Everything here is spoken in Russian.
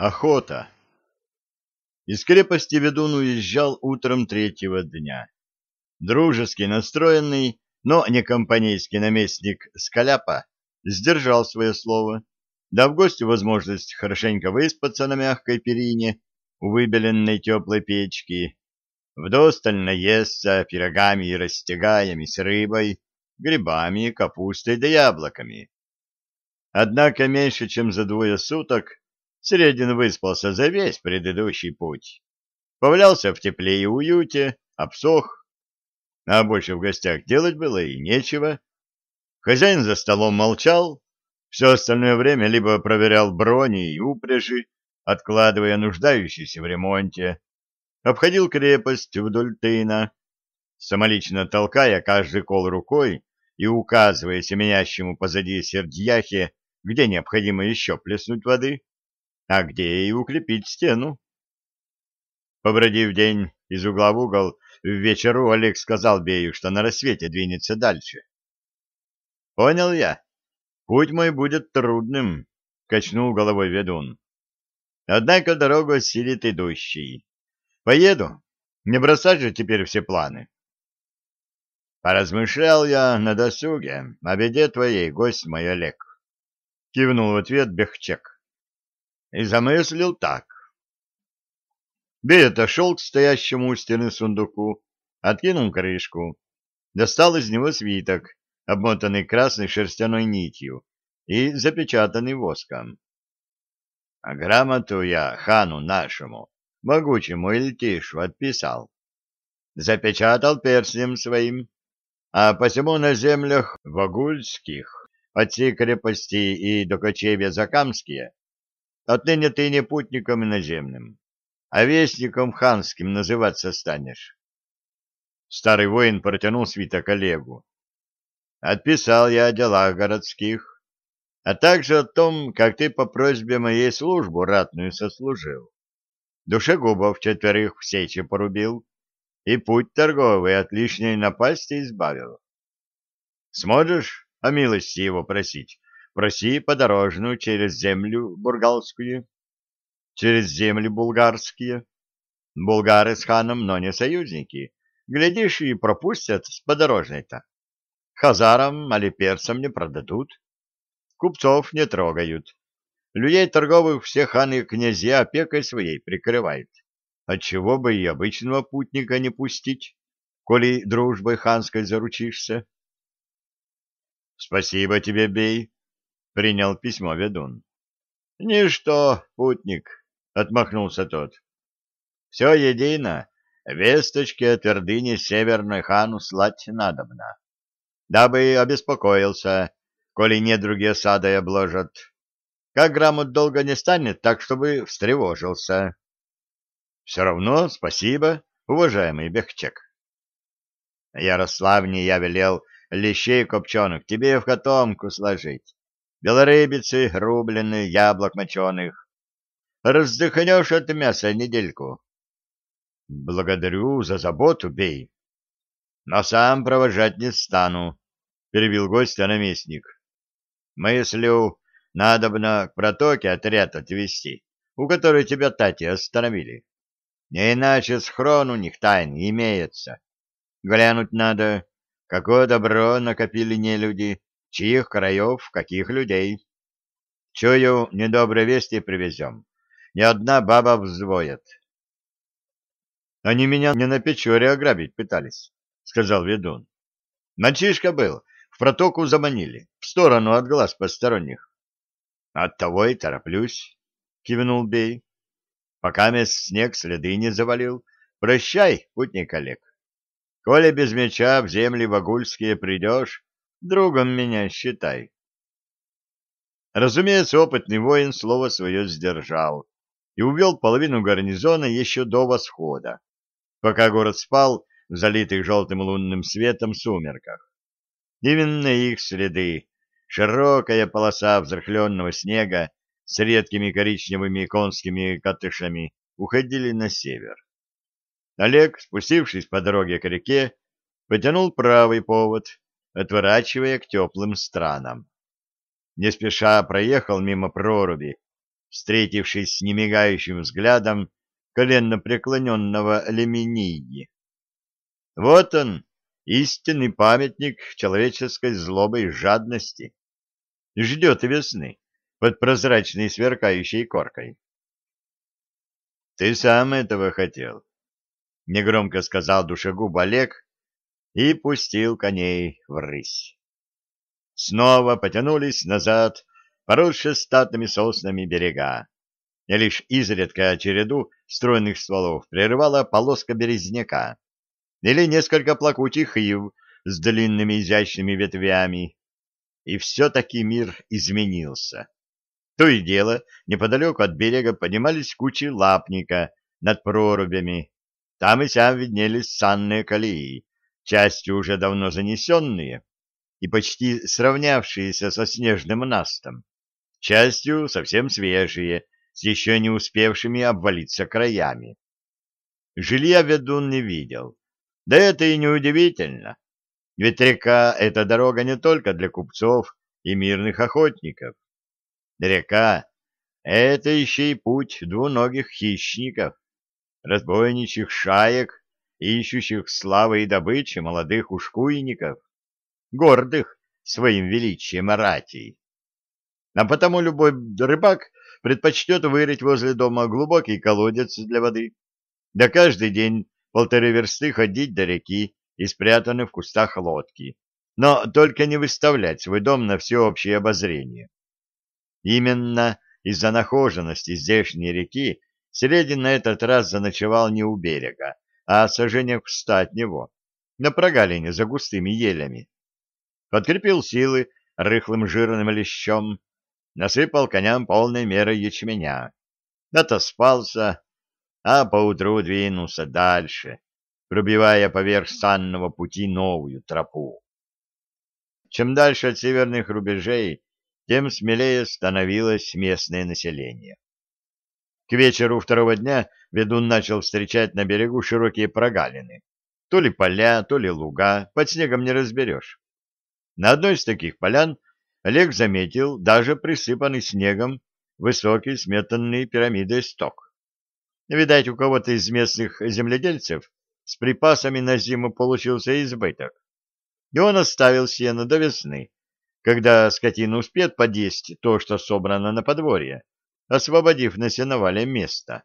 Охота. Из крепости ведун уезжал утром третьего дня. Дружески настроенный, но не компанейский наместник Скаляпа сдержал свое слово, дав гостю возможность хорошенько выспаться на мягкой перине у выбеленной теплой печки, вдосталь наесться пирогами и растягаями с рыбой, грибами, капустой да яблоками. Однако меньше чем за двое суток Середин выспался за весь предыдущий путь. Повалялся в тепле и уюте, обсох, а больше в гостях делать было и нечего. Хозяин за столом молчал, все остальное время либо проверял брони и упряжи, откладывая нуждающиеся в ремонте, обходил крепость вдоль тына, самолично толкая каждый кол рукой и указывая семенящему позади сердьяхе, где необходимо еще плеснуть воды, а где и укрепить стену. Побродив день из угла в угол, в вечеру Олег сказал Бею, что на рассвете двинется дальше. — Понял я. Путь мой будет трудным, — качнул головой ведун. Однако дорогу осилит идущий. Поеду. Не бросать же теперь все планы. Поразмышлял я на досуге о беде твоей, гость мой Олег. Кивнул в ответ Бехчек и замыслил так. Бей отошел к стоящему у стены сундуку, откинул крышку, достал из него свиток, обмотанный красной шерстяной нитью и запечатанный воском. А грамоту я хану нашему, могучему Ильтишу, отписал. Запечатал перстнем своим, а посему на землях вагульских, от всей крепости и до кочевья Закамские, Отныне ты не путником иноземным, а вестником ханским называться станешь. Старый воин протянул свиток Олегу. Отписал я о делах городских, а также о том, как ты по просьбе моей службу ратную сослужил. Душегубов четверых в сече порубил и путь торговый от лишней напасти избавил. Сможешь о милости его просить, проси подорожную через землю бургалскую, через земли булгарские. Булгары с ханом, но не союзники. Глядишь, и пропустят с подорожной-то. Хазарам али персам не продадут. Купцов не трогают. Людей торговых все ханы и князья опекой своей прикрывают. Отчего бы и обычного путника не пустить, коли дружбой ханской заручишься? — Спасибо тебе, бей, принял письмо ведун. — Ничто, путник, — отмахнулся тот. — Все едино, весточки о твердыне Северной хану слать надобно, дабы обеспокоился, коли недруги осадой обложат. Как грамот долго не станет, так чтобы встревожился. — Все равно спасибо, уважаемый Бехчек. Ярославне я велел лещей копченых тебе в котомку сложить белорыбицы рубленые, яблок моченых. Раздыхнешь от мяса недельку. Благодарю за заботу, бей. Но сам провожать не стану, — перебил гостя наместник. Мыслю, надобно к протоке отряд отвезти, у которой тебя тати остановили. Не иначе схрон у них тайн имеется. Глянуть надо, какое добро накопили нелюди, чьих краев, каких людей. Чую, недобрые вести привезем. Ни одна баба взвоет. — Они меня не на Печоре ограбить пытались, — сказал ведун. — Мальчишка был, в протоку заманили, в сторону от глаз посторонних. — Оттого и тороплюсь, — кивнул Бей. — Пока мест снег следы не завалил. Прощай, путник Олег. Коли без меча в земли вагульские придешь, Другом меня считай. Разумеется, опытный воин слово свое сдержал и увел половину гарнизона еще до восхода, пока город спал в залитых желтым лунным светом сумерках. Именно их следы, широкая полоса взрыхленного снега с редкими коричневыми конскими катышами, уходили на север. Олег, спустившись по дороге к реке, потянул правый повод отворачивая к теплым странам. Не спеша проехал мимо проруби, встретившись с немигающим взглядом коленно преклоненного Лемениги. Вот он, истинный памятник человеческой злобы и жадности. Ждет весны под прозрачной сверкающей коркой. — Ты сам этого хотел, — негромко сказал душегуб Олег и пустил коней в рысь. Снова потянулись назад поросшие статными соснами берега, и лишь изредка череду стройных стволов прерывала полоска березняка или несколько плакучих ив с длинными изящными ветвями. И все-таки мир изменился. То и дело, неподалеку от берега поднимались кучи лапника над прорубями. Там и сям виднелись санные колеи, частью уже давно занесенные и почти сравнявшиеся со снежным настом, частью совсем свежие, с еще не успевшими обвалиться краями. Жилья ведун не видел. Да это и не удивительно. Ведь река — это дорога не только для купцов и мирных охотников. Река — это еще и путь двуногих хищников, разбойничьих шаек, ищущих славы и добычи молодых ушкуйников, гордых своим величием аратий. А потому любой рыбак предпочтет вырыть возле дома глубокий колодец для воды, да каждый день полторы версты ходить до реки и спрятаны в кустах лодки, но только не выставлять свой дом на всеобщее обозрение. Именно из-за нахоженности здешней реки Середин на этот раз заночевал не у берега, а сожжениях в ста от него, на прогалине за густыми елями. Подкрепил силы рыхлым жирным лещом, насыпал коням полной мерой ячменя, отоспался, а поутру двинулся дальше, пробивая поверх санного пути новую тропу. Чем дальше от северных рубежей, тем смелее становилось местное население. К вечеру второго дня ведун начал встречать на берегу широкие прогалины. То ли поля, то ли луга, под снегом не разберешь. На одной из таких полян Олег заметил даже присыпанный снегом высокий сметанный пирамидой сток. Видать, у кого-то из местных земледельцев с припасами на зиму получился избыток. И он оставил сено до весны, когда скотина успеет подъесть то, что собрано на подворье, освободив на сеновале место.